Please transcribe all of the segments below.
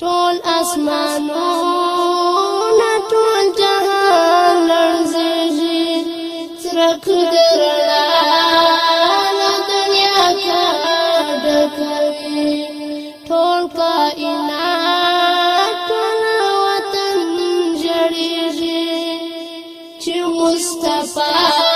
ټول آسمانونه ټول جهان لړزېږي. څرک درنا له کا ډکوي. ټول کائنات ټول وطن جړېږي چې مصطفی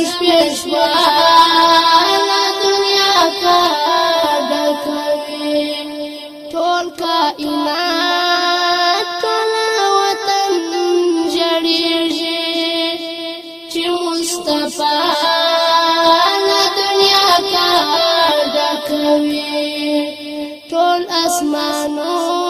زموږ پېښواله دنیا کا ډکوي ټول کائنات ټول وطن جړېږي چې مصطفی کوي ټول اسمانونه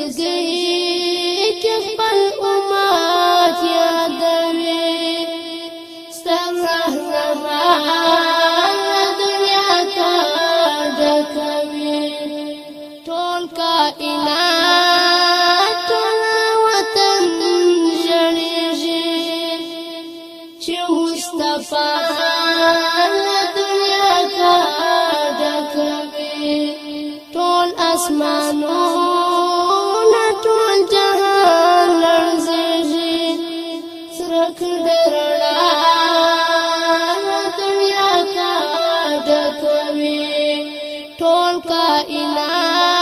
سلګي کې خپل امت یادوي ستر رهنما دنیا کا ډکوي ټول کائنات ټول وطن جړېږي چې مصطفی کائنات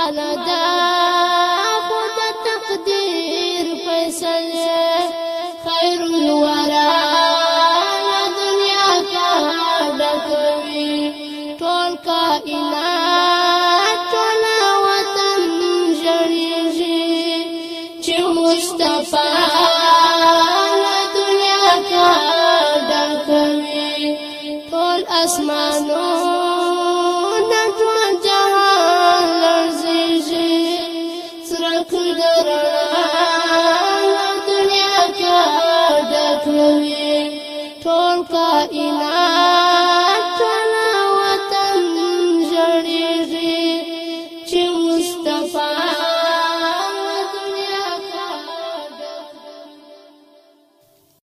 کالا دا خود تقدیر فیصل خیر الورا دنیا کا ډکوي ټول کائنات